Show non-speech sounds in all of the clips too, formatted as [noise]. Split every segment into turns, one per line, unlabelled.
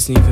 szatan się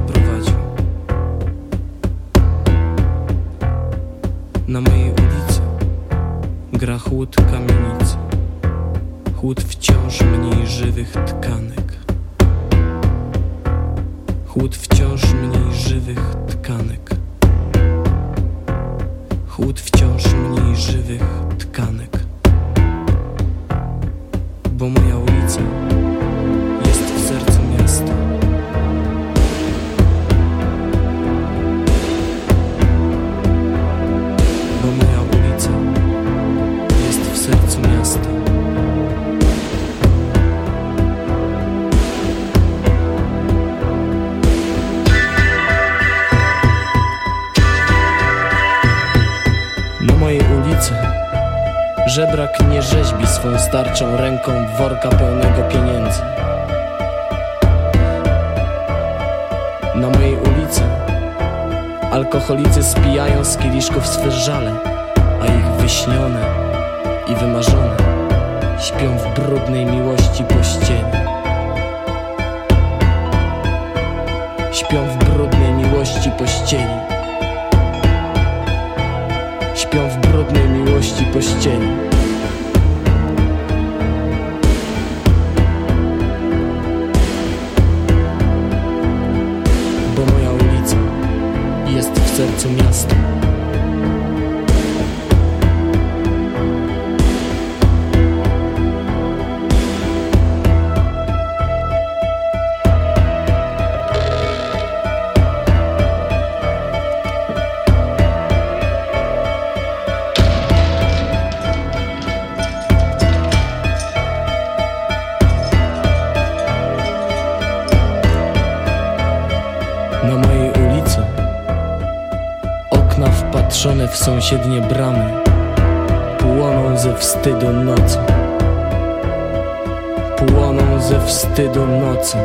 starczą ręką worka pełnego pieniędzy. Na mojej ulicy alkoholicy spijają z kieliszków swe żale, a ich wyśnione i wymarzone śpią w brudnej miłości pościeli. Śpią w brudnej miłości pościeli. Śpią w brudnej miłości pościeli. Sercu miasta. Wstydu nocą. Płoną ze wstydu nocą.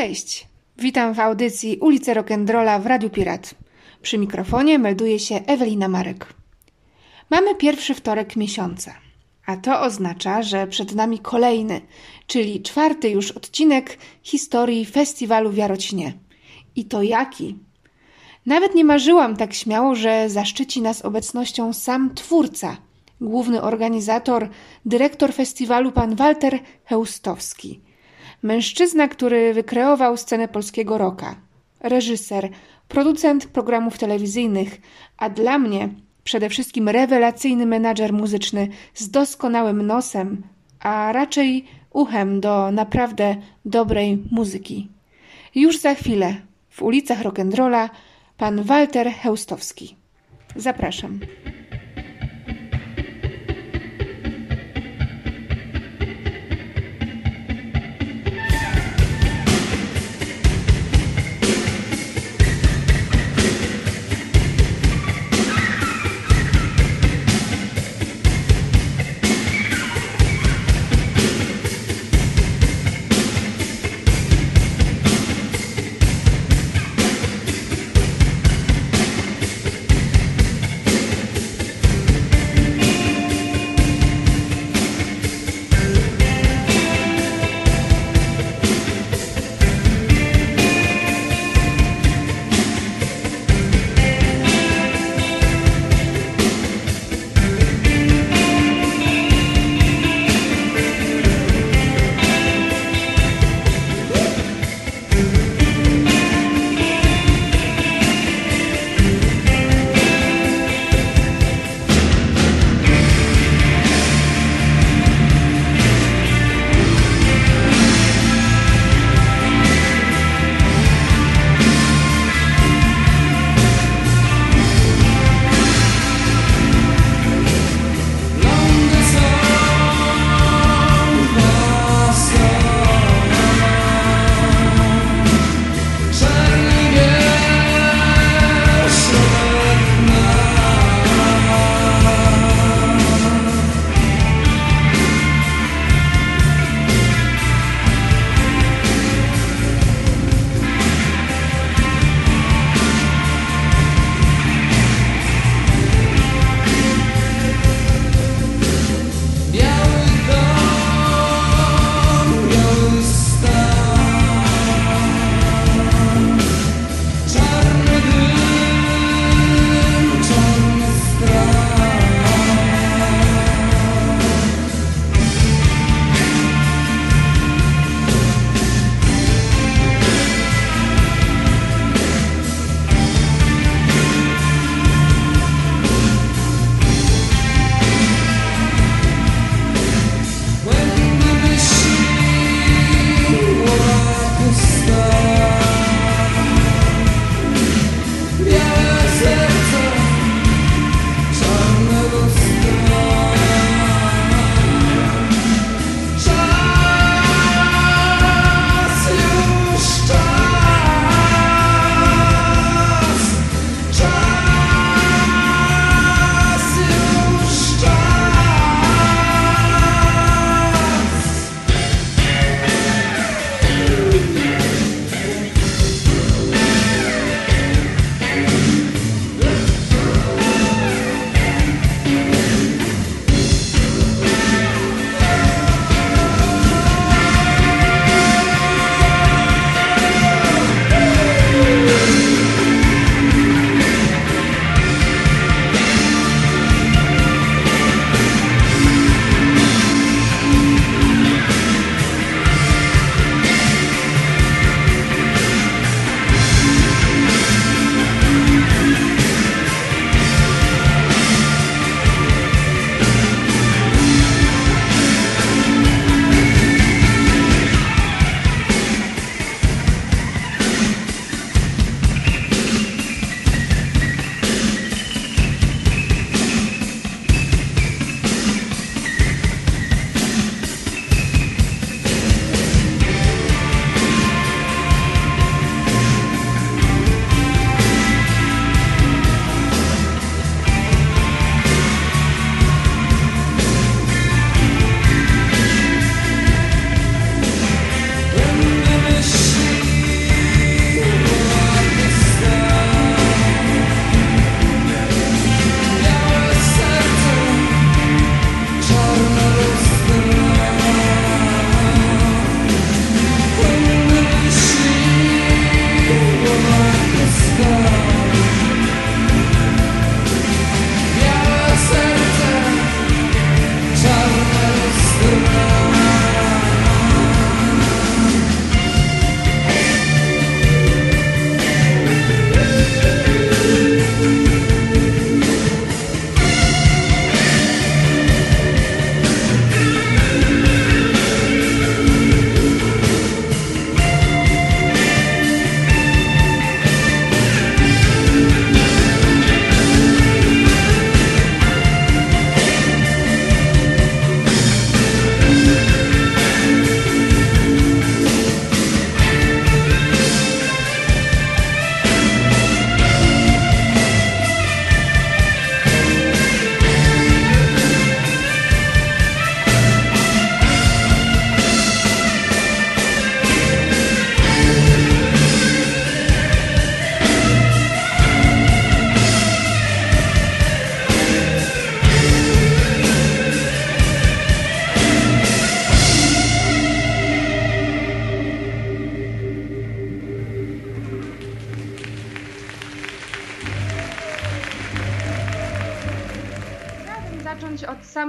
Cześć, witam w audycji Ulice Rock'n'Rolla w Radiu Pirat. Przy mikrofonie melduje się Ewelina Marek. Mamy pierwszy wtorek miesiąca, a to oznacza, że przed nami kolejny, czyli czwarty już odcinek historii festiwalu w Jarocinie. I to jaki? Nawet nie marzyłam tak śmiało, że zaszczyci nas obecnością sam twórca, główny organizator, dyrektor festiwalu pan Walter Heustowski. Mężczyzna, który wykreował scenę polskiego rocka. Reżyser, producent programów telewizyjnych, a dla mnie przede wszystkim rewelacyjny menadżer muzyczny z doskonałym nosem, a raczej uchem do naprawdę dobrej muzyki. Już za chwilę w ulicach rock'n'rolla pan Walter Heustowski. Zapraszam.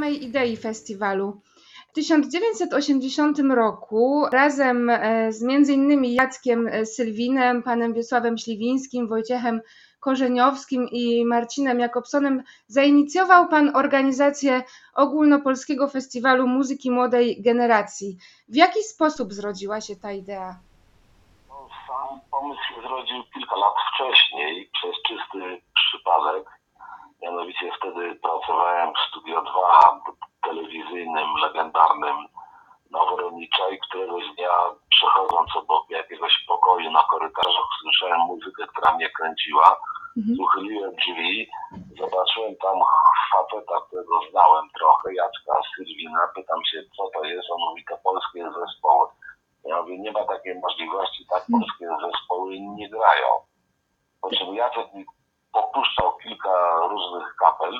Samej idei festiwalu. W 1980 roku razem e, z m.in. Jackiem e, Sylwinem, panem Wiesławem Śliwińskim, Wojciechem Korzeniowskim i Marcinem Jakobsonem zainicjował pan organizację Ogólnopolskiego Festiwalu Muzyki Młodej Generacji. W jaki sposób zrodziła się ta idea?
No, Sam pomysł zrodził kilka lat wcześniej przez czysty przypadek. Mianowicie wtedy pracowałem w Studio 2 telewizyjnym, legendarnym Noworonicze i któregoś dnia przechodząc obok jakiegoś pokoju na korytarzach usłyszałem muzykę, która mnie kręciła. Uchyliłem drzwi, zobaczyłem tam faceta, którego znałem trochę, Jacka Sylwina. Pytam się, co to jest. On mówi, to polskie zespoły. Ja mówię, nie ma takiej możliwości, tak polskie zespoły nie grają. Po czym Jacek mi popuszczał kilka różnych kapel,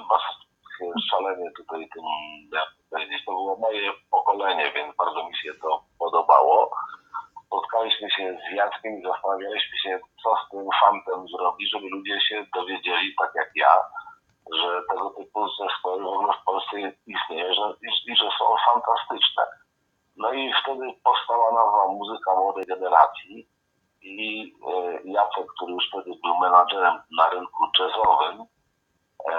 się szalenie tutaj tym, jak powiedzieć, to było moje pokolenie, więc bardzo mi się to podobało. Spotkaliśmy się z Jackiem i zastanawialiśmy się, co z tym fantem zrobić, żeby ludzie się dowiedzieli, tak jak ja, że tego typu zespoły w ogóle w Polsce istnieją że, i, i że są fantastyczne. No i wtedy powstała nazwa Muzyka Młodej Generacji i e, Jacek, który już wtedy był menadżerem na rynku jazzowym e,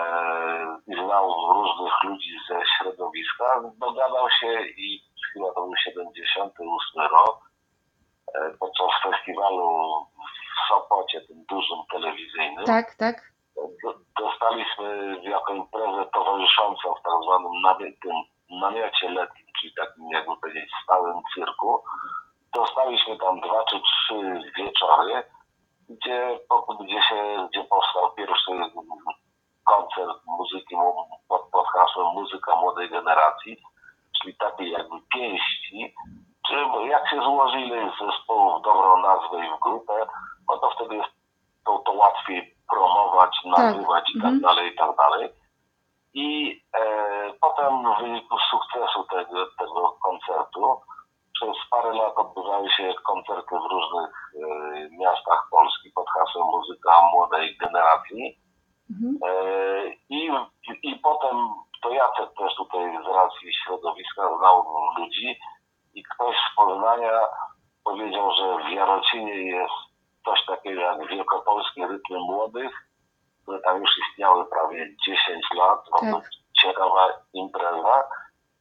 i znał różnych ludzi ze środowiska, dogadał się i chyba to był 78 rok, e, podczas festiwalu w Sopocie, tym dużym telewizyjnym,
Tak, tak.
do- dostaliśmy jako imprezę towarzyszącą w tak zwanym namiocie letnim, czyli takim jakby powiedzieć stałym cyrku. Dostaliśmy tam dwa czy trzy wieczory, gdzie, gdzie, się, gdzie powstał pierwszy koncert muzyki mu- pod, pod hasłem Muzyka Młodej Generacji, czyli takiej jakby pięści, czy jak się złoży ileś zespołów, dobrą nazwę i w grupę, no to wtedy jest to, to łatwiej promować, nagrywać i tak
mhm.
dalej, i tak dalej. I e, potem w wyniku sukcesu tego, tego koncertu przez parę lat odbywały się koncerty w różnych e, miastach Polski pod hasłem Muzyka Młodej Generacji.
Mhm.
E, I, I potem to Jacek też tutaj z racji środowiska znał ludzi i ktoś z Poznania powiedział, że w Jarocinie jest coś takiego jak Wielkopolskie Rytmy Młodych, które tam już istniały prawie 10 lat.
Tak.
Ciekawa impreza.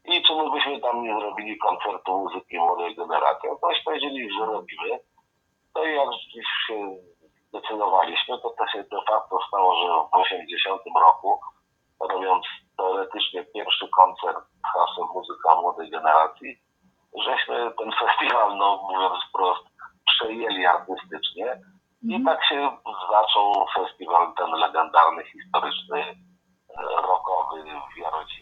I czy my byśmy tam nie zrobili koncertu muzyki młodej generacji? No Ktoś powiedzieli, że robimy. No i jak się zdecydowaliśmy, to to się de facto stało, że w 80 roku, robiąc teoretycznie pierwszy koncert hasłem Muzyka Młodej Generacji, żeśmy ten festiwal, no mówiąc wprost, przejęli artystycznie i tak się zaczął festiwal ten legendarny, historyczny, e, rockowy w Jarocinie.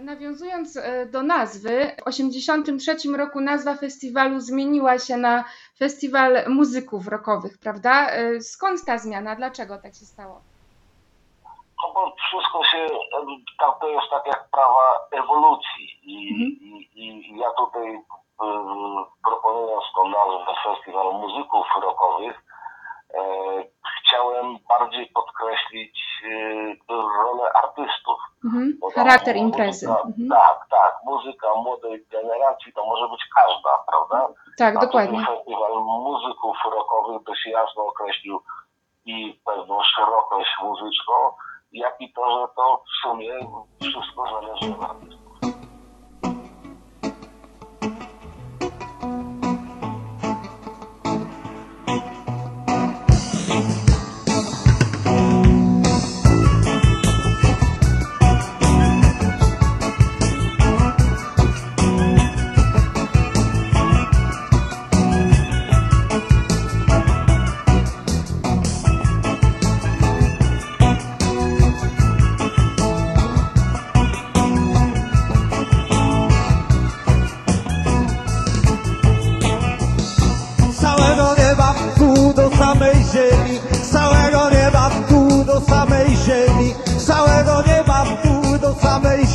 Nawiązując e, do nazwy, w 1983 roku nazwa festiwalu zmieniła się na Festiwal Muzyków Rockowych, prawda? E, Skąd ta zmiana? Dlaczego tak się stało?
No bo wszystko się, e, to jest tak jak prawa ewolucji i, i, i ja tutaj proponując tą nazwę Festiwal Muzyków Rockowych, e, chciałem bardziej podkreślić y, rolę artystów.
Mhm. Charakter
muzyka-
imprezy. Mhm.
Tak, tak. Muzyka młodej generacji to może być każda, prawda?
Tak,
A
dokładnie.
Festiwal muzyków rockowych dość jasno określił i pewną szerokość muzyczną, jak i to, że to w sumie wszystko zależy od artystów.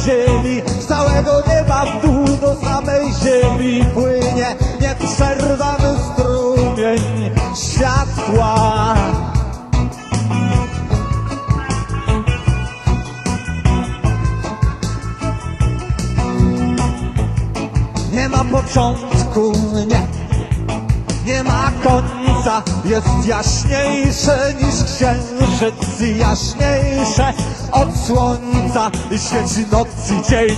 ziemi, z całego nieba w dół do samej ziemi płynie nieprzerwany strumień światła. Nie ma początku, nie, nie ma końca, jest jaśniejsze niż księżyc. Jaśniejsze od słońca świeci noc i dzień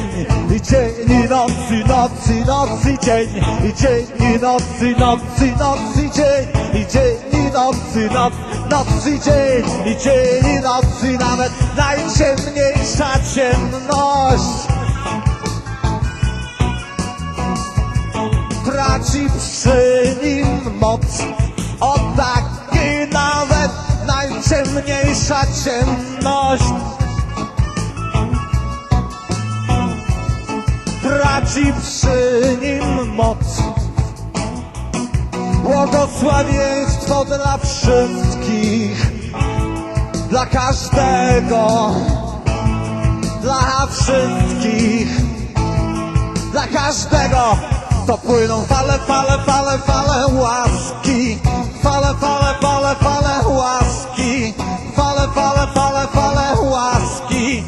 I dzień i noc i noc i noc i dzień I dzień i noc i noc i noc i dzień I dzień i noc i noc Noc i dzień I dzień i noc i nawet najciemniejsza ciemność traci przy nim moc. O nawet najciemniejsza ciemność traci przy nim moc. Błogosławieństwo dla wszystkich, dla każdego, dla wszystkich, dla każdego to płyną fale, fale, fale, fale łaski. Fale, fale, fale, fale łaski. Fale, fale, fale, fale łaski.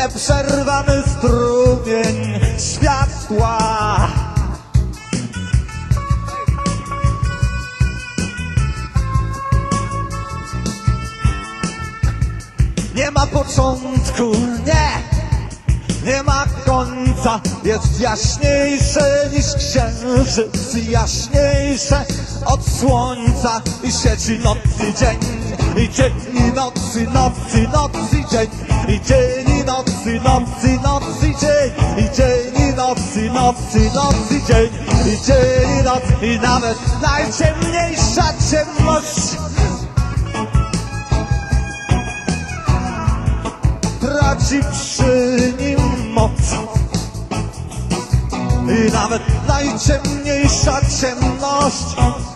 Nieprzerwany strumień światła. Nie ma początku, nie. Nie ma końca, jest jaśniejsze niż księżyc, jaśniejsze od słońca i świeci noc i dzień, i dzień i noc i noc i dzień, i dzień i noc i noc i noc i dzień, i dzień i noc i noc i noc i dzień, i dzień i noc i nawet najciemniejsza ciemność. Traci przy nim moc. I nawet najciemniejsza ciemność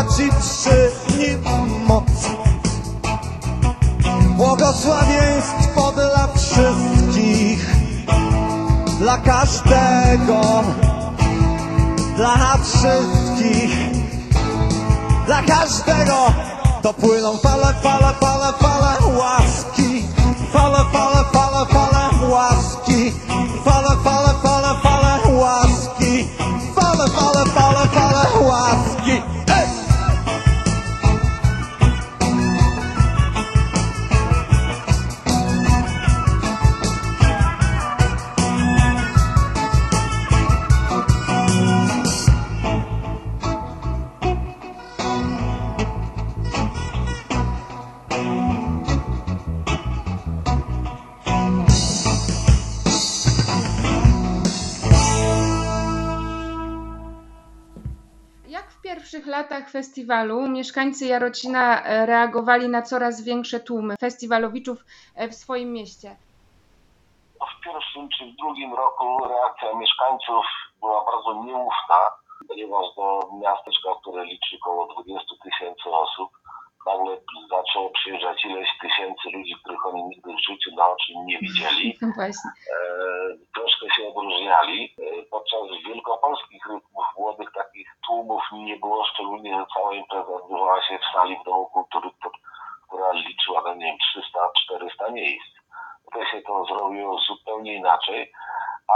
traci przy nim moc. Błogosławieństwo dla wszystkich, dla każdego, dla wszystkich dla każdego to płyną fale, fale, fale, fale łaski. Fale, fale, fale
latach festiwalu mieszkańcy Jarocina e, reagowali na coraz większe tłumy festiwalowiczów e, w swoim mieście?
w pierwszym czy w drugim roku reakcja mieszkańców była bardzo nieufna, ponieważ do miasteczka, które liczy około 20 tysięcy osób, nagle zaczęło przyjeżdżać ileś tysięcy ludzi, których oni nigdy w życiu na oczy nie widzieli.
No [laughs] właśnie.
E, troszkę się odróżniali. E, podczas wielkopolskich rytmów młodych takich tłumów nie było, szczególnie, że cała impreza odbywała się w sali w Domu Kultury, to- która liczyła, no nie wiem, 300-400 miejsc. Tutaj się to zrobiło zupełnie inaczej,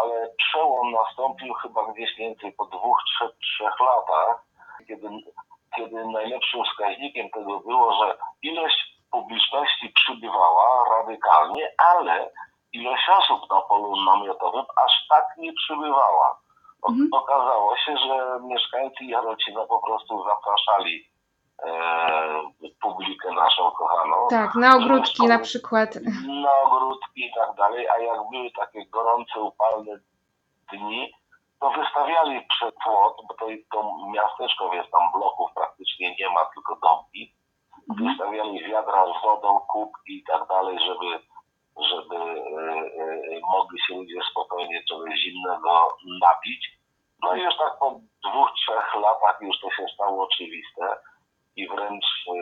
ale przełom nastąpił chyba gdzieś więcej po dwóch, trzech, trzech latach, kiedy, kiedy najlepszym wskaźnikiem tego było, że ilość publiczności przybywała radykalnie, ale ilość osób na polu namiotowym aż tak nie przybywała.
Mhm.
Okazało się, że mieszkańcy Jarocina po prostu zapraszali e, publikę naszą kochaną
Tak, na ogródki na przykład.
na ogródki i tak dalej, a jak były takie gorące, upalne dni, to wystawiali przed płot, bo to, to miasteczko, więc tam bloków praktycznie nie ma, tylko domki. Wystawiali wiadra z wodą, kubki i tak dalej, żeby, żeby e, e, mogli się ludzie spokojnie czegoś zimnego napić. No i już tak po dwóch, trzech latach już to się stało oczywiste i wręcz e,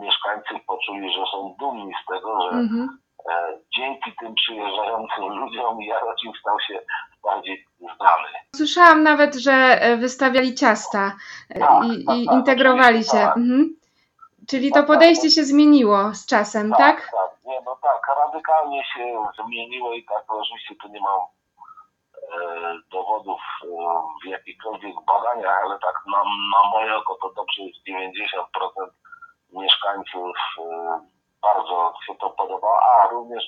mieszkańcy poczuli, że są dumni z tego, że
Mhm.
e, dzięki tym przyjeżdżającym ludziom Jarocin stał się bardziej znany.
Słyszałam nawet, że e, wystawiali ciasta e,
Tak,
i,
tak,
i
tak,
integrowali się.
tak.
Mhm. Czyli to
Tak, tak,
podejście
tak.
się zmieniło z czasem, tak?
tak, nie, no tak, radykalnie się zmieniło i tak oczywiście tu nie mam e, dowodów e, w jakichkolwiek badaniach, ale tak na, na moje oko to dobrze jest 90% mieszkańców e, bardzo się to podoba, a również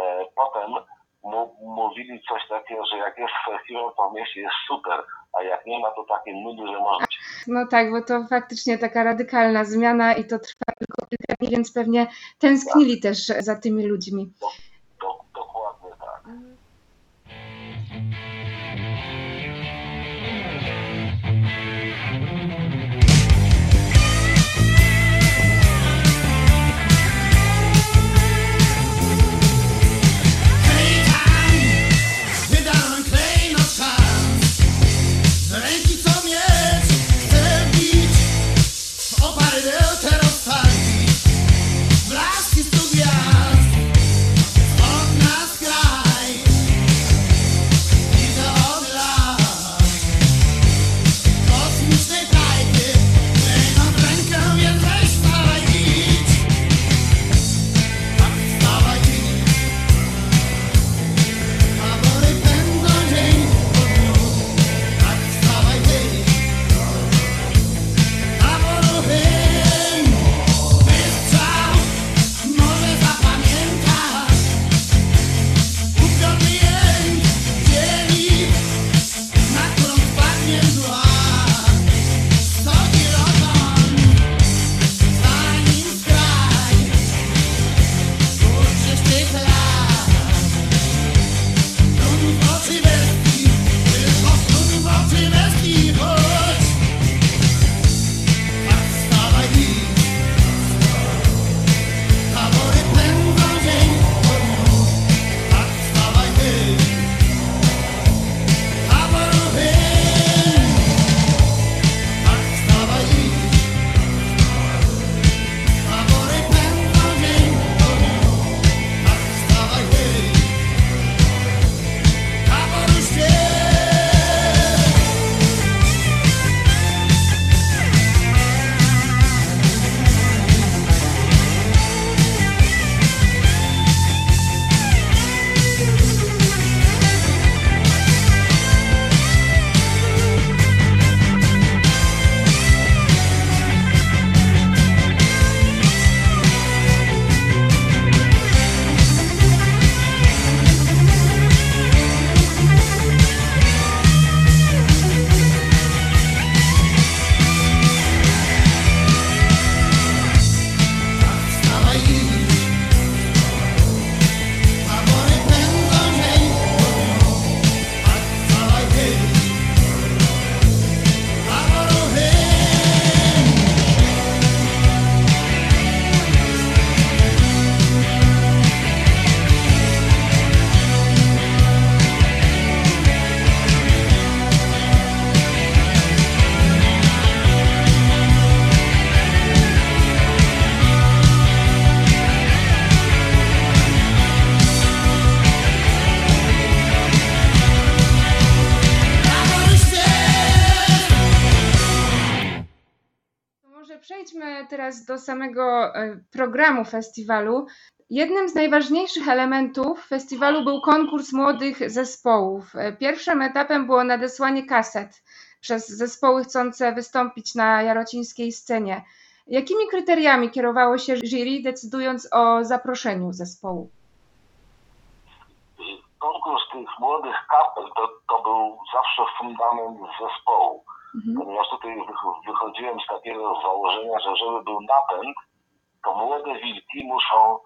e, potem mu, mówili coś takiego, że jak jest festiwal, to w mieście jest super, a jak nie ma, to takie nudy, że można
No tak, bo to faktycznie taka radykalna zmiana i to trwa tylko kilka dni, więc pewnie tęsknili też za tymi ludźmi.
do,
do samego e, programu festiwalu. Jednym z najważniejszych elementów festiwalu był konkurs młodych zespołów. E, Pierwszym etapem było nadesłanie kaset przez zespoły chcące wystąpić na jarocińskiej scenie. Jakimi kryteriami kierowało się jury, decydując o zaproszeniu zespołu?
Konkurs tych młodych kapel to, to był zawsze fundament zespołu. Ponieważ tutaj wych- wychodziłem z takiego założenia, że żeby był napęd, to młode wilki muszą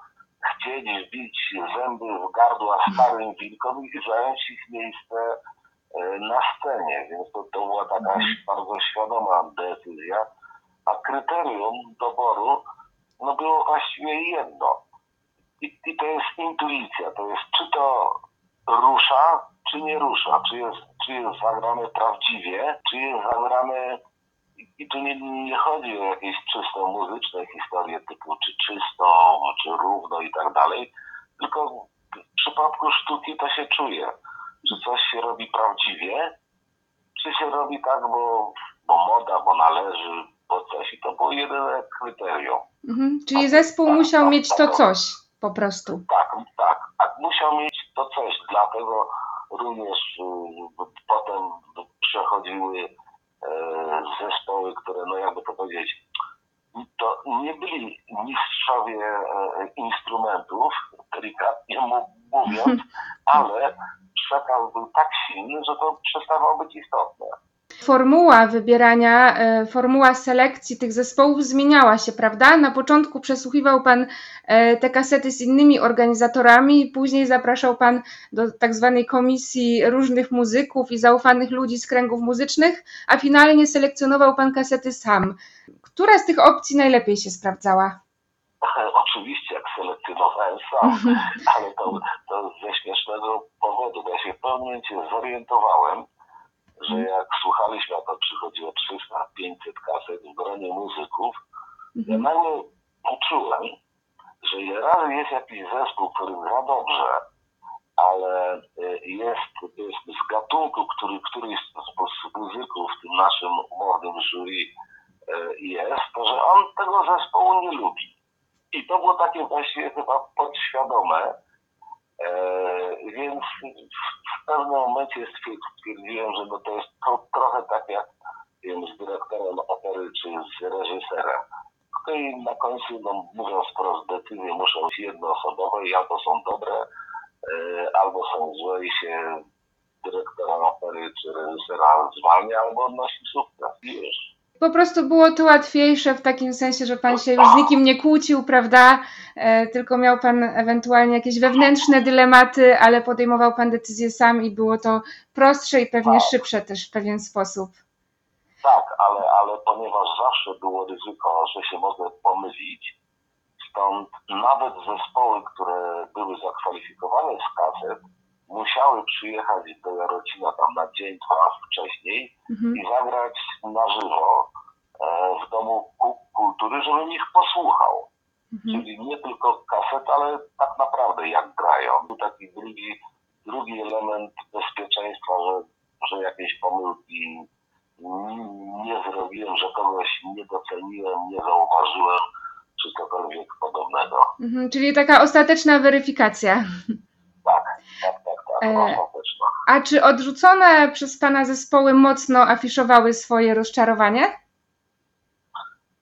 chcieć wbić zęby w gardła starym wilkom i zająć ich miejsce e, na scenie. Więc to, to była taka bardzo świadoma decyzja. A kryterium doboru no było właściwie jedno. I, I to jest intuicja. To jest czy to rusza, czy nie rusza. Czy jest, czy jest zagrane prawdziwie, czy jest zagrane... I- tu nie, nie chodzi o jakieś czysto muzyczne historie typu czy czysto, czy równo i tak dalej. Tylko w przypadku sztuki to się czuje. Czy coś się robi prawdziwie, czy się robi tak, bo, bo moda, bo należy, bo coś. I to było jedyne kryterium.
Mhm. Czyli zespół musiał mieć to coś po prostu.
Tak, tak. A musiał mieć to coś, dlatego również y, potem przechodziły y, zespoły, które, no jakby to powiedzieć, to nie byli mistrzowie e, instrumentów, delikatnie mówiąc, [laughs] ale przekaz był tak silny, że to przestawało być istotne.
Formuła wybierania, e, formuła selekcji tych zespołów zmieniała się, prawda? Na początku przesłuchiwał Pan e, te kasety z innymi organizatorami, później zapraszał Pan do tak zwanej komisji różnych muzyków i zaufanych ludzi z kręgów muzycznych, a finalnie selekcjonował Pan kasety sam. Która z tych opcji najlepiej się sprawdzała?
Oczywiście, jak selekcjonowałem sam, ale to, to ze śmiesznego powodu, bo ja się w momencie zorientowałem, że jak słuchaliśmy, a to przychodziło 300-500 kaset w gronie muzyków, ja nagle poczułem, że razy jest jakiś zespół, który gra dobrze, ale y, jest powiedzmy z gatunku, który któryś z, muzyków w tym naszym młodym jury y, jest, to że on tego zespołu nie lubi. I to było takie właściwie chyba podświadome, więc w pewnym momencie stwier- stwierdziłem, że no to jest to, trochę tak jak wiem, z dyrektorem opery czy z reżyserem. No i na końcu, no, mówiąc wprost, decyzje muszą być jednoosobowe i albo są dobre, e, albo są złe i się dyrektora opery czy reżysera zwalnia, albo odnosi sukces. I już.
Po prostu było to łatwiejsze w takim sensie, że Pan się już z nikim nie kłócił, prawda? E, tylko miał Pan ewentualnie jakieś wewnętrzne dylematy, ale podejmował Pan decyzję sam i było to prostsze i pewnie szybsze też w pewien sposób.
Tak, ale, ale ponieważ zawsze było ryzyko, że się mogę pomylić, stąd nawet zespoły, które były zakwalifikowane z kaset, musiały przyjechać do Jarocina tam na dzień, dwa wcześniej
Mhm.
i zagrać na żywo e, w Domu Ku- Kultury, żebym ich posłuchał.
Mhm.
Czyli nie tylko kaset, ale tak naprawdę jak grają. Był taki drugi, drugi element bezpieczeństwa, że, że jakieś pomyłki nie zrobiłem, że kogoś nie doceniłem, nie zauważyłem, czy cokolwiek podobnego.
Mhm. Czyli taka ostateczna weryfikacja.
Tak, tak, tak, tak,
E. A czy odrzucone przez Pana zespoły mocno afiszowały swoje rozczarowanie?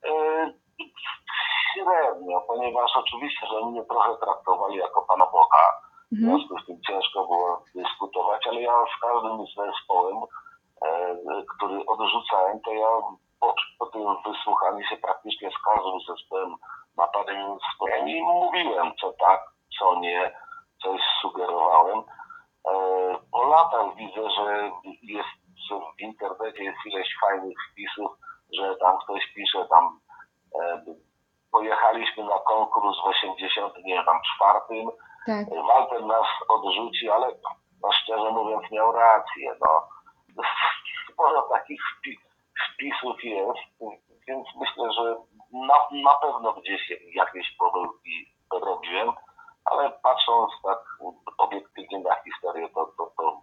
Yy, Średnio, ponieważ oczywiście, że mnie trochę traktowali jako Pana Boga. W
Mhm.
związku z tym ciężko było dyskutować, ale ja z każdym z zespołem, e, który odrzucałem, to ja po, po tym wysłuchaniu się praktycznie z każdym zespołem na parę spotkaniach i mówiłem, co tak, co nie, coś sugerowałem. E, po latach widzę, że jest że w internecie jest ileś fajnych wpisów, że tam ktoś pisze tam e, pojechaliśmy na konkurs w 80, nie wiem, tam czwartym,
Tak.
Walter nas odrzuci, ale no szczerze mówiąc miał rację. No. Sporo takich wpi- wpisów jest, więc myślę, że na, na pewno gdzieś jakieś pomyłki robiłem, ale patrząc tak obiektywnie na historię, to, to, to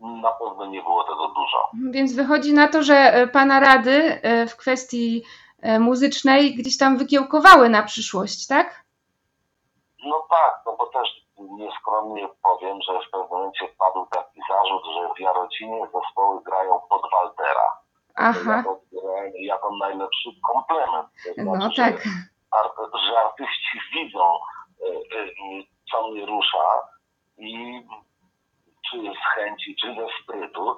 na pewno nie było tego dużo.
Więc wychodzi na to, że e, Pana rady e, w kwestii e, muzycznej gdzieś tam wykiełkowały na przyszłość, tak?
No tak, no bo też nieskromnie powiem, że w pewnym momencie padł taki zarzut, że w Jarocinie zespoły grają pod Waltera.
Aha,
Ja odbierałem jako najlepszy komplement. To
no
znaczy,
tak.
Że, że artyści widzą, co mnie rusza i czy z chęci, czy ze sprytu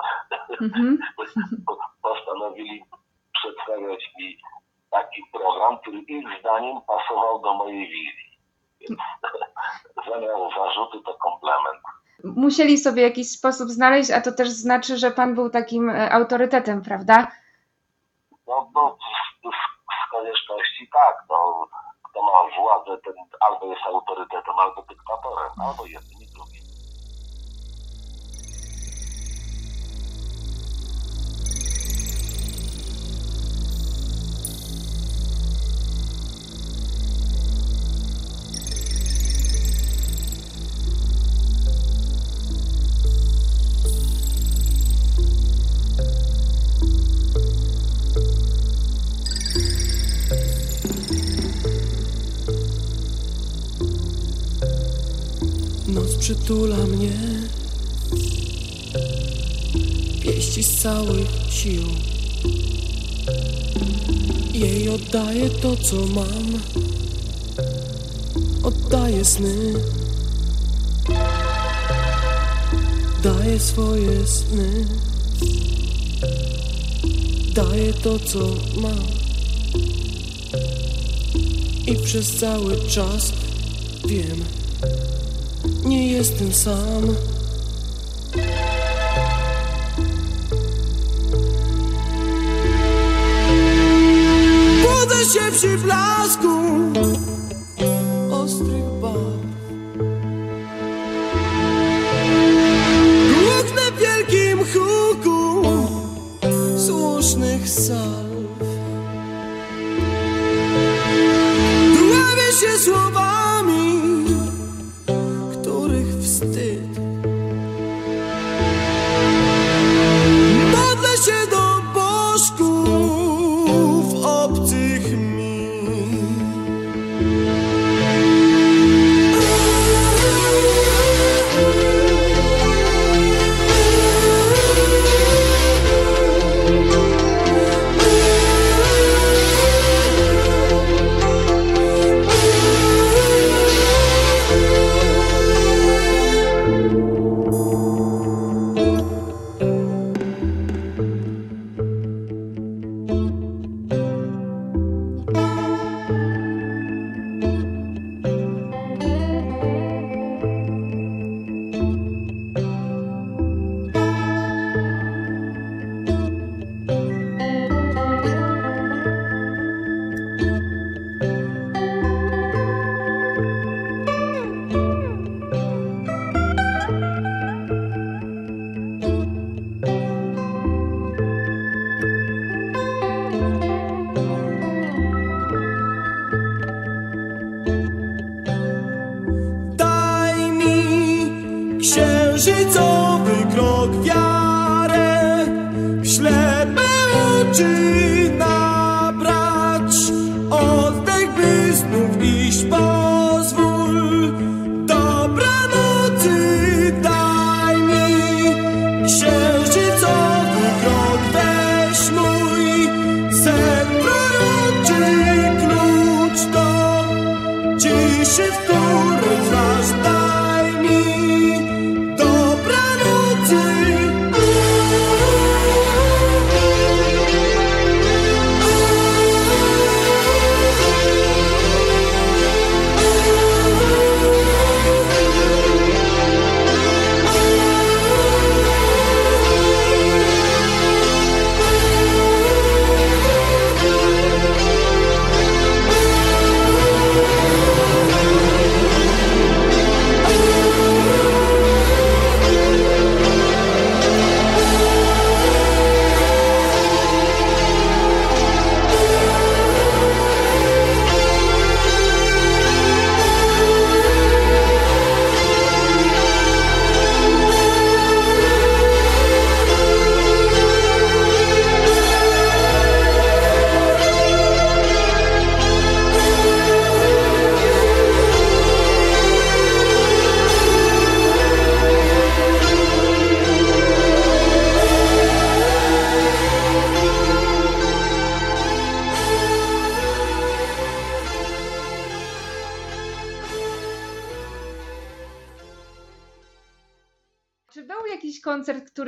Mhm. [laughs]
postanowili przedstawiać mi taki program, który ich zdaniem pasował do mojej wizji. Więc [laughs] zamiast zarzutu to komplement.
Musieli sobie jakiś sposób znaleźć, a to też znaczy, że pan był takim e, autorytetem, prawda?
No, no z, z, z konieczności tak, no, ma władzę, ten albo jest autorytetem, albo dyktatorem, albo jednym
przytula mnie. Pieści z całych sił Jej oddaję to co mam. Oddaję sny. Daję swoje sny. Daję to co mam. I przez cały czas wiem nie jestem sam. Budzę się przy blasku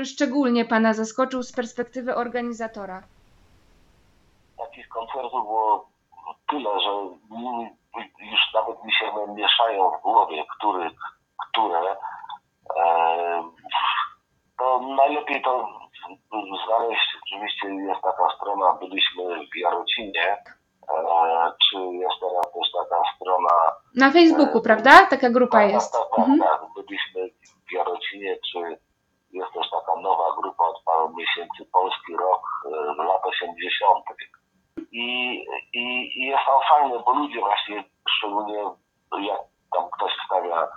który szczególnie Pana zaskoczył z perspektywy organizatora?
Takich koncertów było tyle, że już nawet mi się mieszają w głowie, który, które. E, to najlepiej to znaleźć, oczywiście jest taka strona, byliśmy w Jarocinie, e, czy jest teraz też taka strona
Na Facebooku, prawda? Taka grupa
tak,
jest.
Tak, tak,
Mhm.
tak. Byliśmy w Jarocinie, czy jest też taka nowa grupa od paru miesięcy, Polski Rok, e, lat 80. I, i, I jest tam fajne, bo ludzie właśnie, szczególnie jak tam ktoś wstawia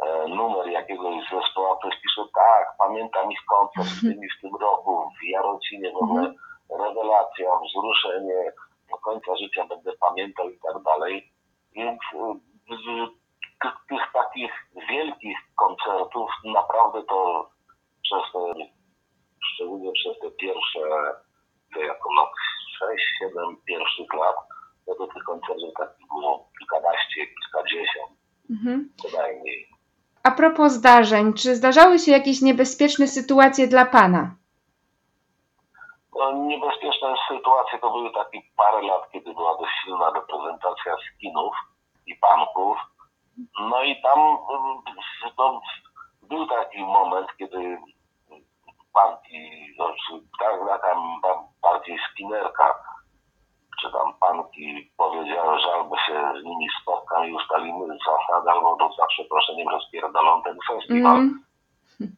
e, numer jakiegoś zespołu, ktoś pisze, tak, pamiętam ich koncert w tym w tym roku w Jarocinie, w ogóle rewelacja, wzruszenie, do końca życia będę pamiętał i tak dalej. Więc z tych, tych takich wielkich koncertów naprawdę to przez te, szczególnie przez te pierwsze, jako lat 6-7 pierwszych lat, no to tych koncertów takich było kilkanaście, kilkadziesiąt
Mhm.
co najmniej.
A propos zdarzeń, czy zdarzały się jakieś niebezpieczne sytuacje dla Pana?
No, niebezpieczne sytuacje to były takie parę lat, kiedy była dość silna reprezentacja skinów i punków. No i tam y, no, był taki moment, kiedy panki, no, tak, taka ba- bardziej skinerka, czy tam panki powiedziały, że albo się z nimi spotkam i ustalimy zasady, albo to za przeproszeniem rozpierdolą ten festiwal
Mm.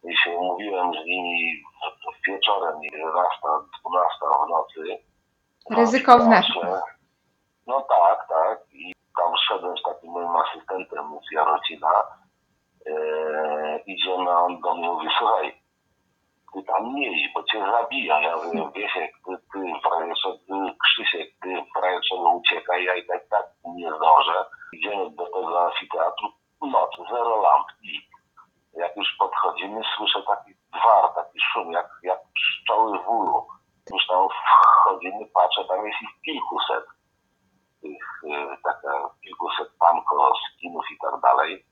i się umówiłem z nimi wieczorem, 11, 12 w nocy.
Ryzykowne.
No tak, tak. I tam szedłem z takim moim asystentem z Jarocina. Idzie na on do mnie mówi, słuchaj, ty tam nie idź, bo cię zabiją. Ja mówię, Wiesiek, ty, ty frajerze, ty, Krzysiek, ty frajerze, no uciekaj, ja i tak, tak nie zdążę. Idziemy do tego amfiteatru, noc, zero lamp, i jak już podchodzimy, słyszę taki gwar, taki szum, jak, jak pszczoły w ulu. Już tam wchodzimy, patrzę, tam jest ich kilkuset. Tych, y, taka kilkuset panko, skinów i tak dalej.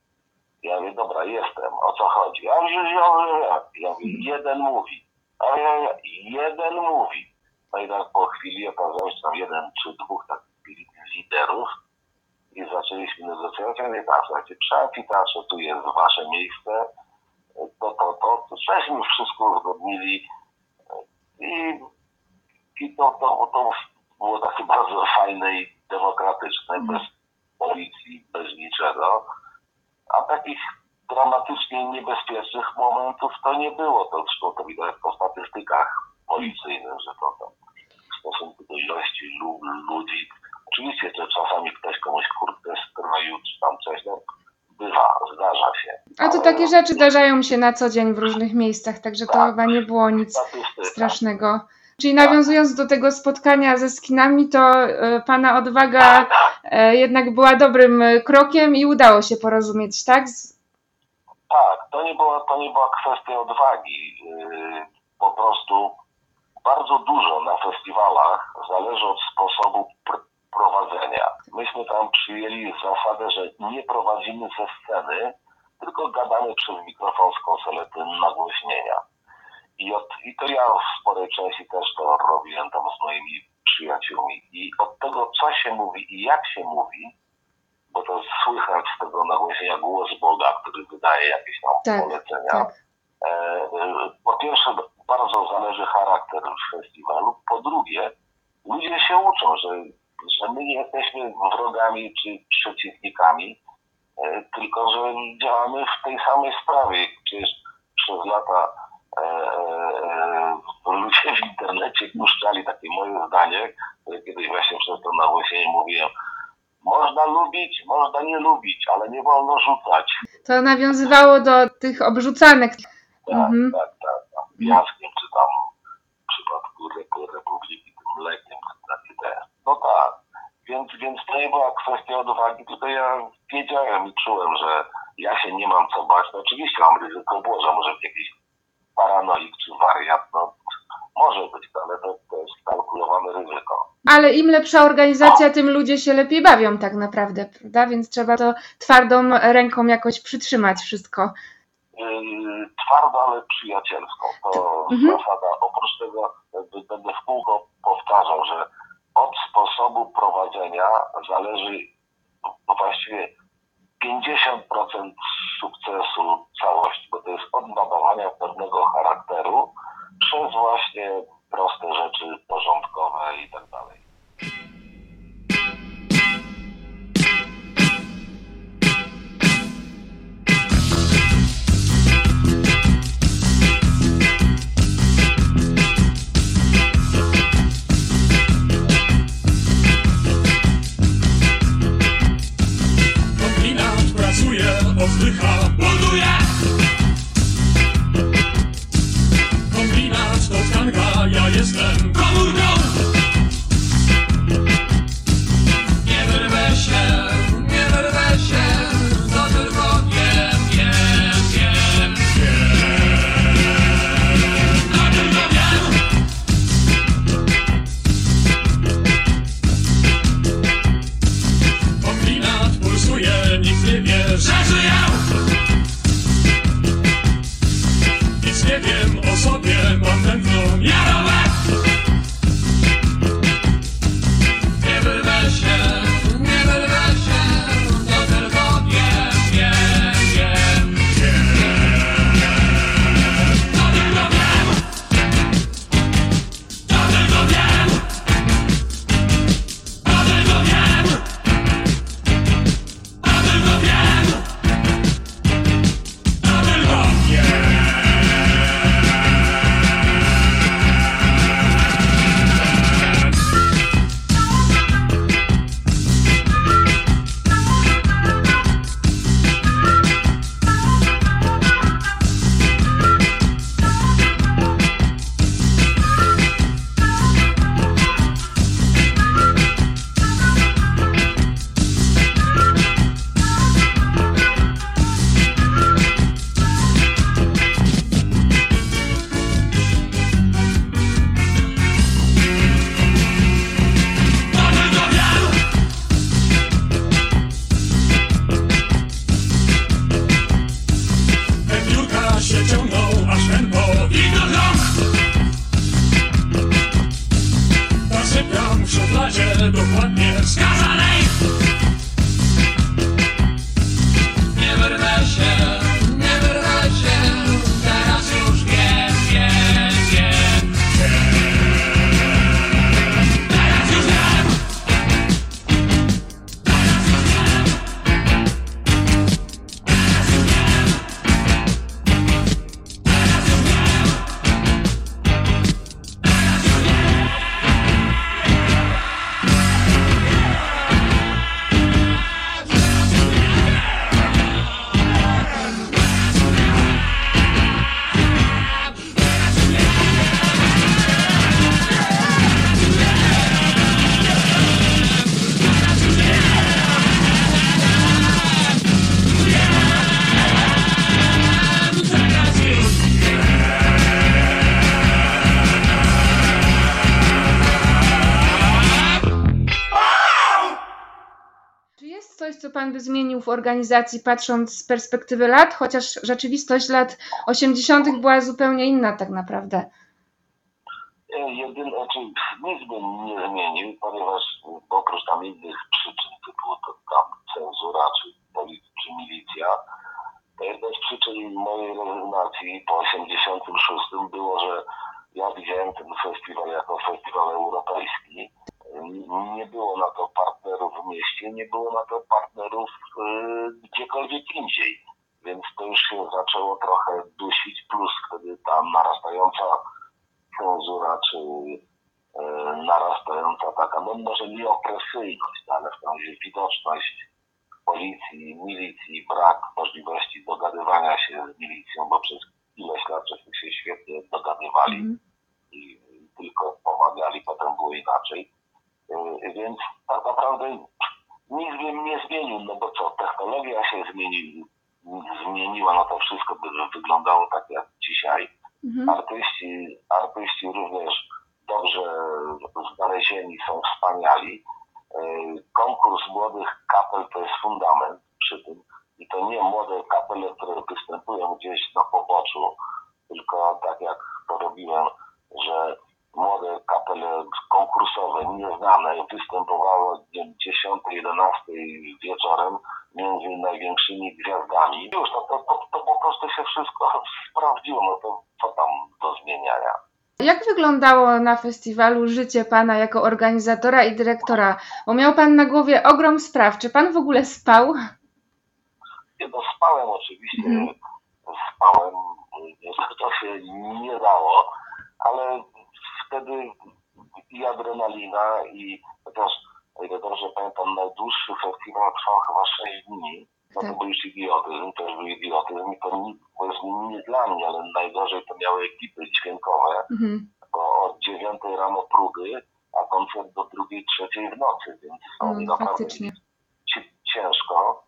Ja mówię, dobra, jestem, o co chodzi? Ja mówię, ja, mówię jeden mówi. A ja, jeden mówi. No i tak po chwili okazało się tam jeden czy dwóch takich liderów i zaczęliśmy negocjować. Ja mówię, tak, słuchajcie, przy amfiteatrze tu jest wasze miejsce, to, to, to, to żeśmy wszystko uzgodnili i, i to, to, to było takie bardzo fajne i demokratyczne, bez policji, bez niczego. A takich dramatycznie niebezpiecznych momentów to nie było. To zresztą to widać po statystykach policyjnych, że to tam w stosunku do ilości lu- ludzi. Oczywiście, że czasami ktoś komuś kurtkę stroił, czy tam coś, no bywa, zdarza się.
A to takie rzeczy zdarzają się na co dzień w różnych miejscach, także to
Tak.
chyba nie było nic strasznego. Czyli nawiązując do tego spotkania ze skinami, to e, Pana odwaga e, jednak była dobrym e, krokiem i udało się porozumieć, tak?
Tak, to nie była, to nie była kwestia odwagi. Po prostu bardzo dużo na festiwalach zależy od sposobu pr- prowadzenia. Myśmy tam przyjęli zasadę, że nie prowadzimy ze sceny, tylko gadamy przez mikrofon z konsolety nagłośnienia. I, od, I to ja w sporej części też to robiłem tam z moimi przyjaciółmi. I od tego, co się mówi i jak się mówi, bo to słychać z tego nagłośnienia głos Boga, który wydaje jakieś tam
Tak,
polecenia.
tak.
E, e, po pierwsze, bardzo zależy charakter festiwalu. Po drugie, ludzie się uczą, że, że my nie jesteśmy wrogami czy przeciwnikami, e, tylko że działamy w tej samej sprawie. Przecież przez lata ludzie w internecie puszczali takie moje zdanie, które kiedyś właśnie przez to nagłośnienie mówiłem. Można lubić, można nie lubić, ale nie wolno rzucać.
To nawiązywało do tych obrzucanek.
Tak,
Mhm.
tak, tak. Tam piaskiem, czy tam w przypadku Repu- Republiki tym mlekiem, takie te. No tak. Więc, więc to nie była kwestia odwagi, tylko ja wiedziałem i czułem, że ja się nie mam co bać. No oczywiście mam ryzyko było, że może jakiś paranoik czy wariat, no może być, ale to, to jest kalkulowane ryzyko.
Ale im lepsza organizacja, tym ludzie się lepiej bawią tak naprawdę, prawda? Więc trzeba to twardą ręką jakoś przytrzymać wszystko.
Yy, twardo, ale przyjacielsko. To
Mhm.
zasada. Oprócz tego jakby będę w kółko powtarzał, że od sposobu prowadzenia zależy no, właściwie 50% sukcesu całości, bo to jest od nadawania pewnego charakteru przez właśnie proste rzeczy porządkowe i tak dalej.
Oddycha, buduje Kombinat to tkanka, ja jestem komórką
pan by zmienił w organizacji, patrząc z perspektywy lat, chociaż rzeczywistość lat 80. była zupełnie inna tak naprawdę?
Jedyne, znaczy nic bym nie zmienił, ponieważ oprócz tam innych przyczyn, typu to tam cenzura, czy, czy milicja, to jedna z przyczyn mojej rezygnacji po 86 było, że ja widziałem ten festiwal jako festiwal europejski. Nie było na to partnerów w mieście, nie było na to partnerów y, gdziekolwiek indziej. Więc to już się zaczęło trochę dusić, plus wtedy tam narastająca cenzura, czy e, narastająca taka, no może nie opresyjność, ale w razie widoczność policji, milicji, brak możliwości dogadywania się z milicją, bo przez ileś lat żeśmy się świetnie dogadywali i tylko pomagali, potem było inaczej. E, Więc tak naprawdę nic bym nie zmienił, no bo co, technologia się zmieni, zmieniła, no to wszystko by wyglądało tak jak dzisiaj.
Mhm.
Artyści, artyści również dobrze znalezieni są wspaniali. E, Konkurs młodych kapel to jest fundament przy tym. I to nie młode kapele, które występują gdzieś na poboczu, tylko tak jak to robiłem, że młode kapele konkursowe, nieznane, występowały nie wiem, 10, 11 wieczorem między największymi gwiazdami. Już, no to, to, to po prostu się wszystko [laughs] sprawdziło, no to co tam do zmieniania.
Jak wyglądało na festiwalu życie pana jako organizatora i dyrektora? Bo miał pan na głowie ogrom spraw. Czy pan w ogóle spał?
Nie, no spałem oczywiście,
Mhm.
spałem, to się nie dało, ale wtedy i adrenalina i chociaż, o ile dobrze pamiętam, najdłuższy festiwal trwał chyba 6 dni. No to
Tak.
był już idiotyzm, też był idiotyzm i to nie, powiedzmy nie dla mnie, ale najgorzej to miały ekipy dźwiękowe,
Mhm.
bo od 9 rano próby, a koncert do 2, 3 w nocy, więc no,
Mm,
naprawdę
faktycznie.
ci- ciężko.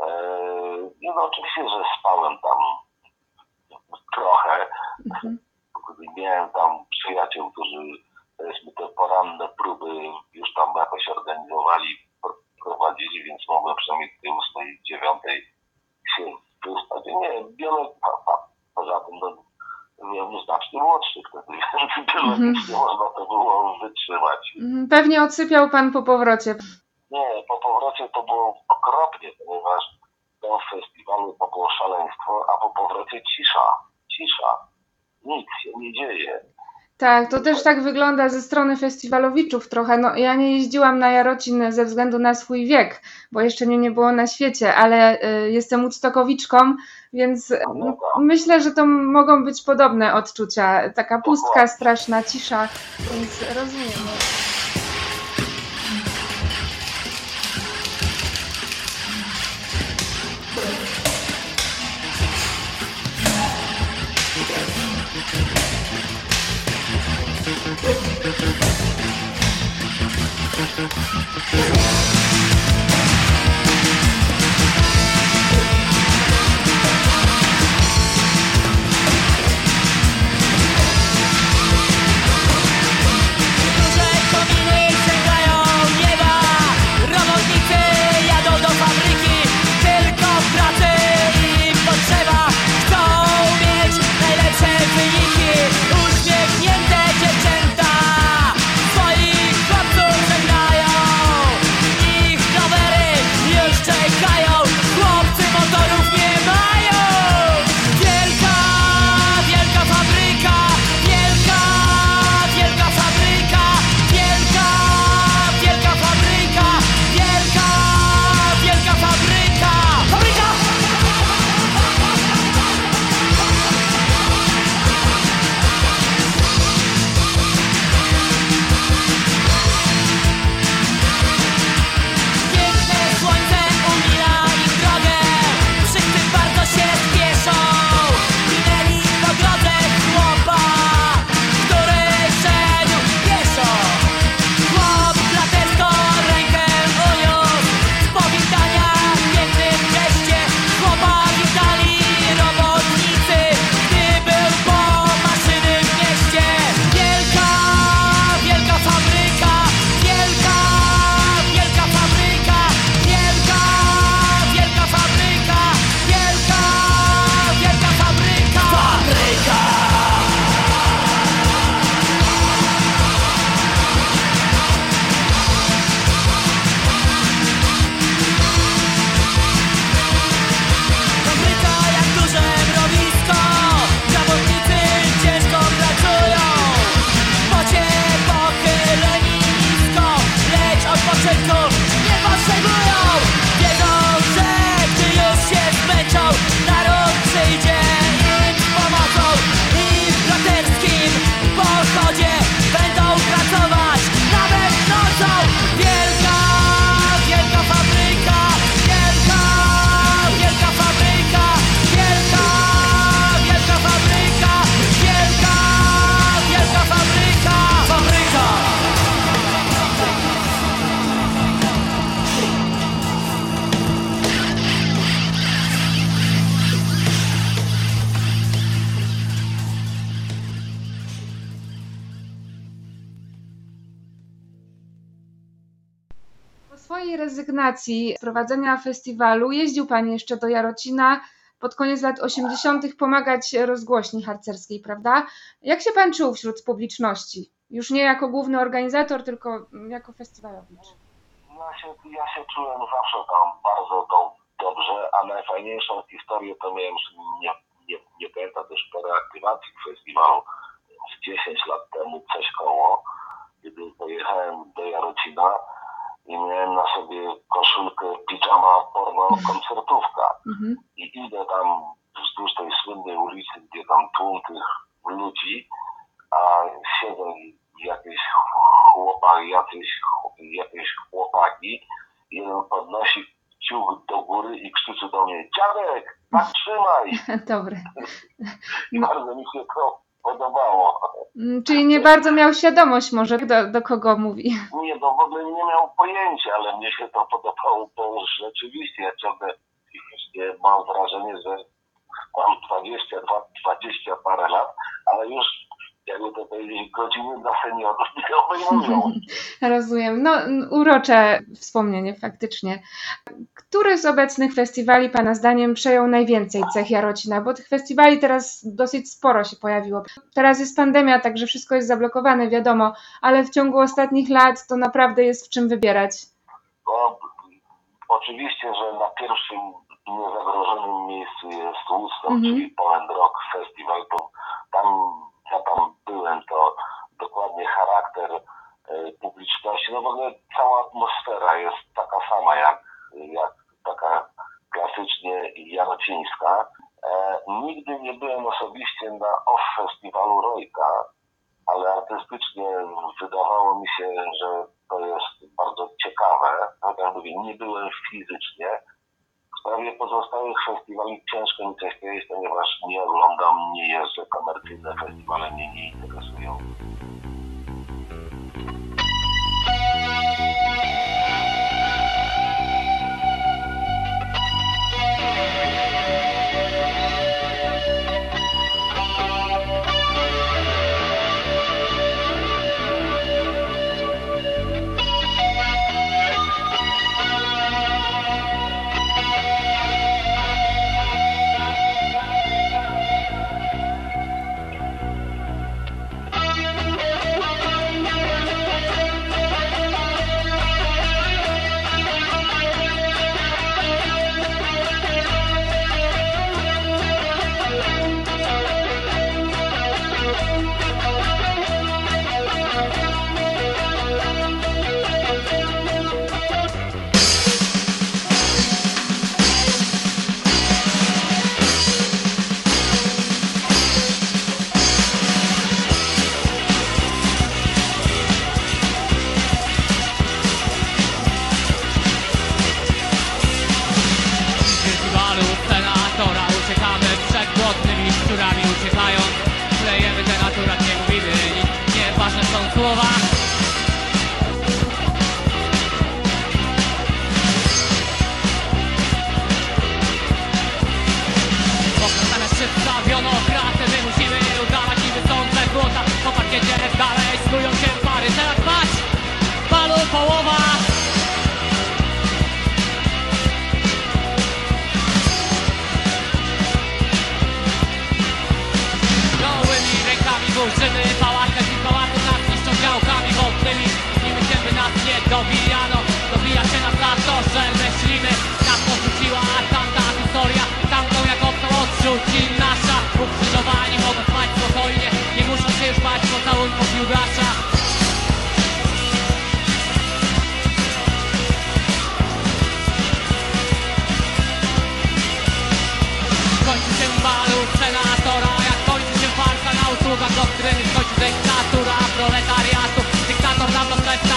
Eee, no, no oczywiście, że spałem tam trochę.
Mhm.
Miałem tam przyjaciół, którzy powiedzmy te poranne próby już tam jakoś organizowali, pr- prowadzili, więc mogłem przynajmniej tej 8, 9 się wyspać. Nie, wiele, a, a, poza tym no, byłem znacznie młodszy wtedy, więc biologicznie można to było wytrzymać.
Mhm. Pewnie odsypiał pan po powrocie.
Nie, po powrocie to było okropnie, ponieważ do festiwalu to było szaleństwo, a po powrocie cisza. Cisza. Nic się nie dzieje.
Tak, to też tak wygląda ze strony festiwalowiczów trochę. No, ja nie jeździłam na Jarocin ze względu na swój wiek, bo jeszcze mnie nie było na świecie, ale y, jestem Woodstockowiczką, więc y,
No
myślę, że to mogą być podobne odczucia. Taka pustka, straszna cisza, więc rozumiem. Swojej rezygnacji z prowadzenia festiwalu jeździł Pan jeszcze do Jarocina pod koniec lat 80. pomagać rozgłośni harcerskiej, prawda? Jak się Pan czuł wśród publiczności? Już nie jako główny organizator, tylko jako festiwalowicz.
Ja się, ja się czułem zawsze tam bardzo do, dobrze, a najfajniejszą historię to miałem, nie, nie, nie pamiętam też po reaktywacji festiwalu z 10 lat temu, coś koło, kiedy pojechałem do Jarocina i miałem na sobie koszulkę pijama porno koncertówka.
Mhm.
i idę tam wzdłuż tej słynnej ulicy, gdzie tam tłum tych ludzi, a siedzą jakieś chłopaki, jacyś, jakieś chłopaki, jeden podnosi kciuk do góry i krzyczy do mnie, dziadek, tak trzymaj! [laughs]
Dobry.
I bardzo mi się to podobało.
Mm, Czyli nie bardzo miał świadomość może, do, do kogo mówi.
Nie, no w ogóle nie miał pojęcia, ale mnie się to podobało, bo rzeczywiście ja ciągle psychicznie mam wrażenie, że mam 20, 20 parę lat, ale już jakby to powiedzieć, godziny dla seniorów nie obejmują.
Rozumiem. No, urocze wspomnienie faktycznie. Który z obecnych festiwali Pana zdaniem przejął najwięcej cech Jarocina? Bo tych festiwali teraz dosyć sporo się pojawiło. Teraz jest pandemia, także wszystko jest zablokowane, wiadomo, ale w ciągu ostatnich lat to naprawdę jest w czym wybierać.
No, oczywiście, że na pierwszym niezagrożonym miejscu jest Woodstock,
Mhm.
czyli Poland Rock Festival, bo tam, ja tam byłem, to dokładnie charakter e, publiczności, no w ogóle cała atmosfera jest taka sama jak, jak taka klasycznie jarocińska. E, nigdy nie byłem osobiście na off festiwalu Rojka, ale artystycznie wydawało mi się, że to jest bardzo ciekawe. Jak mówię, nie byłem fizycznie. Sprawie pozostałych festiwali ciężko mi coś powiedzieć, ponieważ nie oglądam, nie jeżdżę, komercyjne festiwale mnie nie interesują.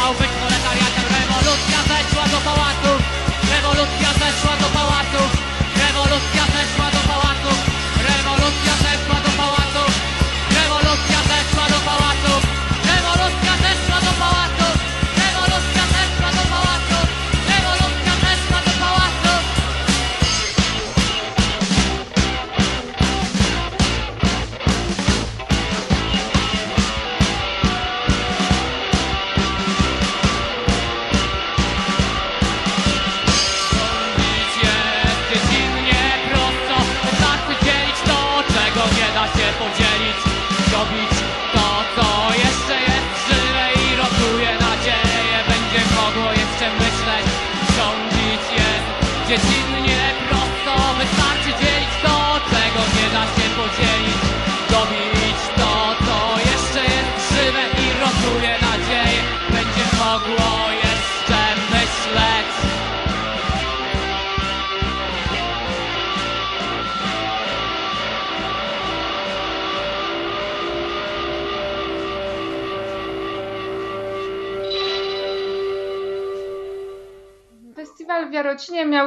miał być proletariatem Rewolucja weszła do pałacu.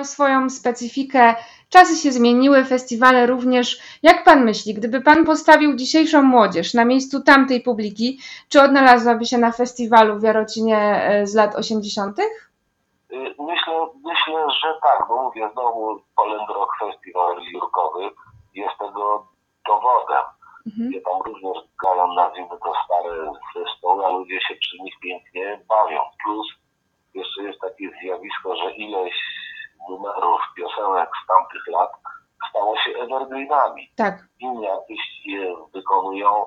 Swoją specyfikę. Czasy się zmieniły, festiwale również. Jak pan myśli, gdyby pan postawił dzisiejszą młodzież na miejscu tamtej publiki, czy odnalazłaby się na festiwalu w Jarocinie e, z lat 80.?
Y, Myślę, myślę, że tak, bo mówię, znowu Poland Rock Festival Jurkowy jest tego dowodem.
Mhm.
Gdzie tam również grają, nazwijmy to stare zespoły, a ludzie się przy nich pięknie bawią. Plus jeszcze jest takie zjawisko, że ileś numerów, piosenek z tamtych lat stało się evergreenami.
Tak.
inni artyści je wykonują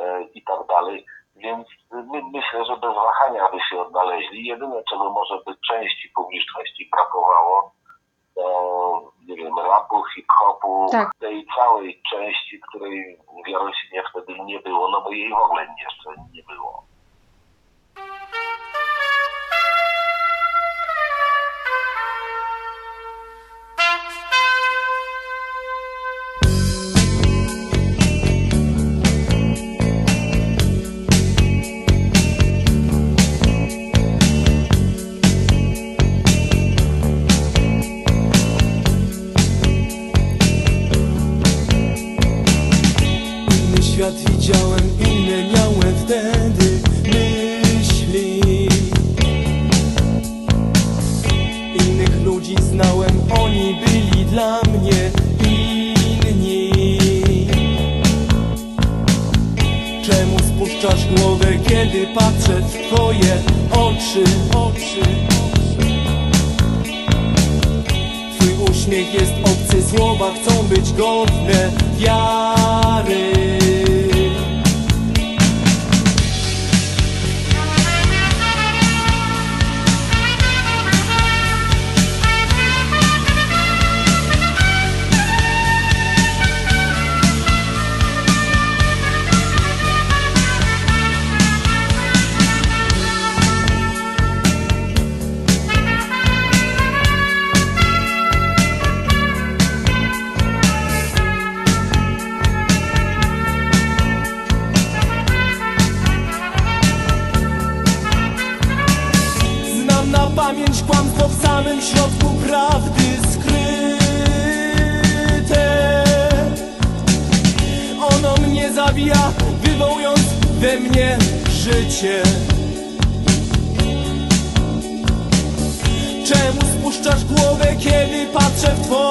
e, i tak dalej. Więc my, myślę, że bez wahania by się odnaleźli. Jedyne, czego może by części publiczności brakowało, to nie wiem, rapu, hip-hopu,
Tak.
tej całej części, której w Jarocinie wtedy nie było, no bo jej w ogóle jeszcze nie było.
Kiedy patrzę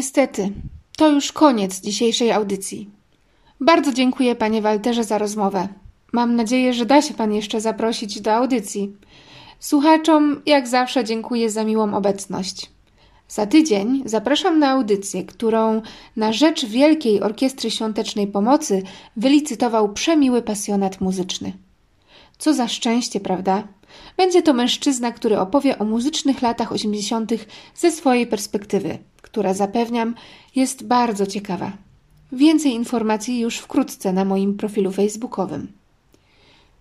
Niestety, to już koniec dzisiejszej audycji. Bardzo dziękuję panie Walterze za rozmowę. Mam nadzieję, że da się pan jeszcze zaprosić do audycji. Słuchaczom, jak zawsze, dziękuję za miłą obecność. Za tydzień zapraszam na audycję, którą na rzecz Wielkiej Orkiestry Świątecznej Pomocy wylicytował przemiły pasjonat muzyczny. Co za szczęście, prawda? Będzie to mężczyzna, który opowie o muzycznych latach 80. ze swojej perspektywy, która zapewniam jest bardzo ciekawa. Więcej informacji już wkrótce na moim profilu facebookowym.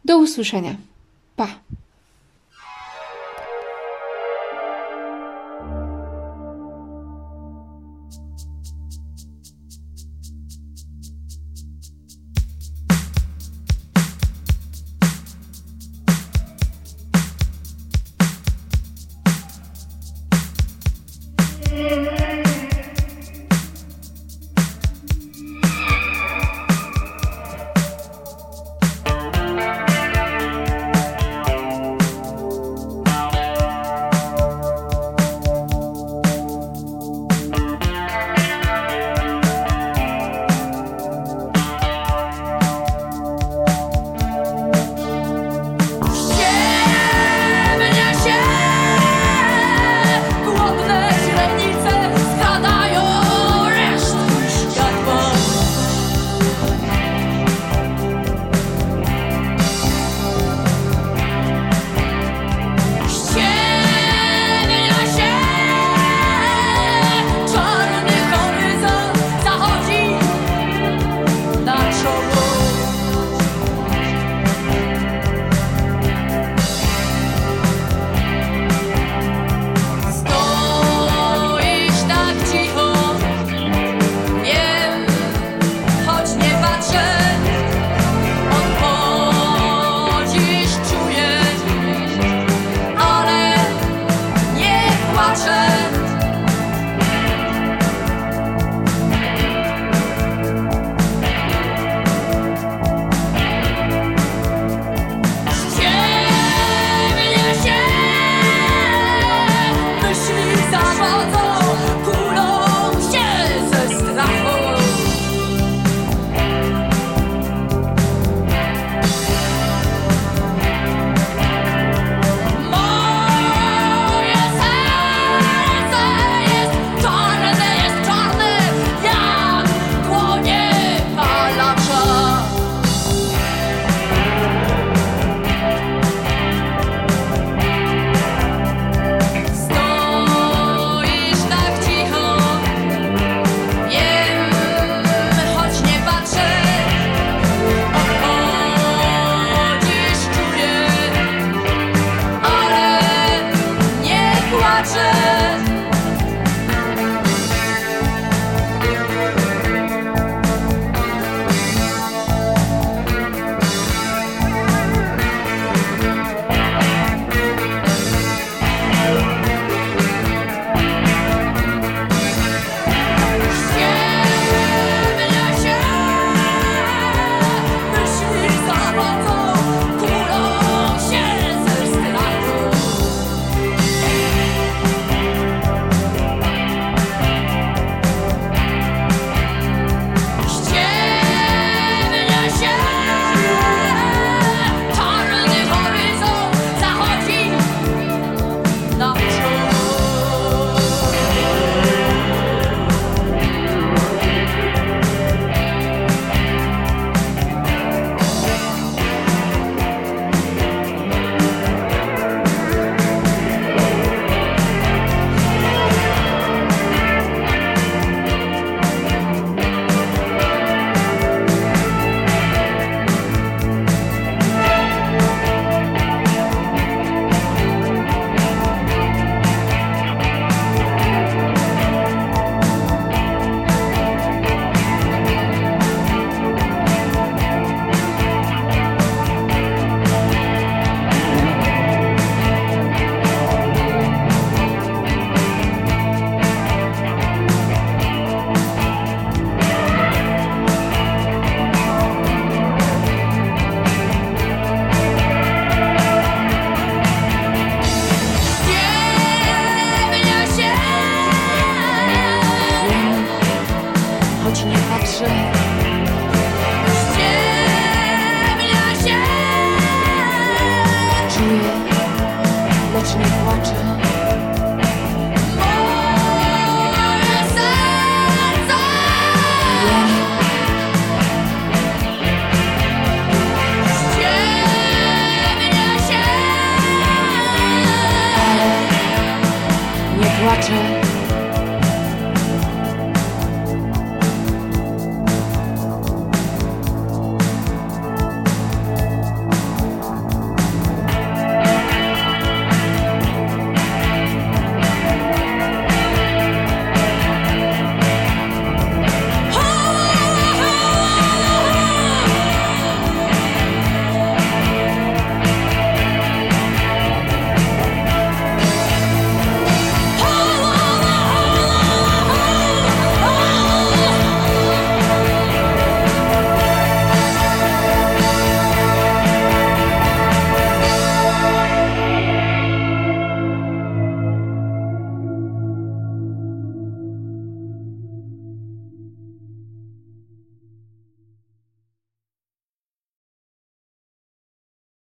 Do usłyszenia. Pa!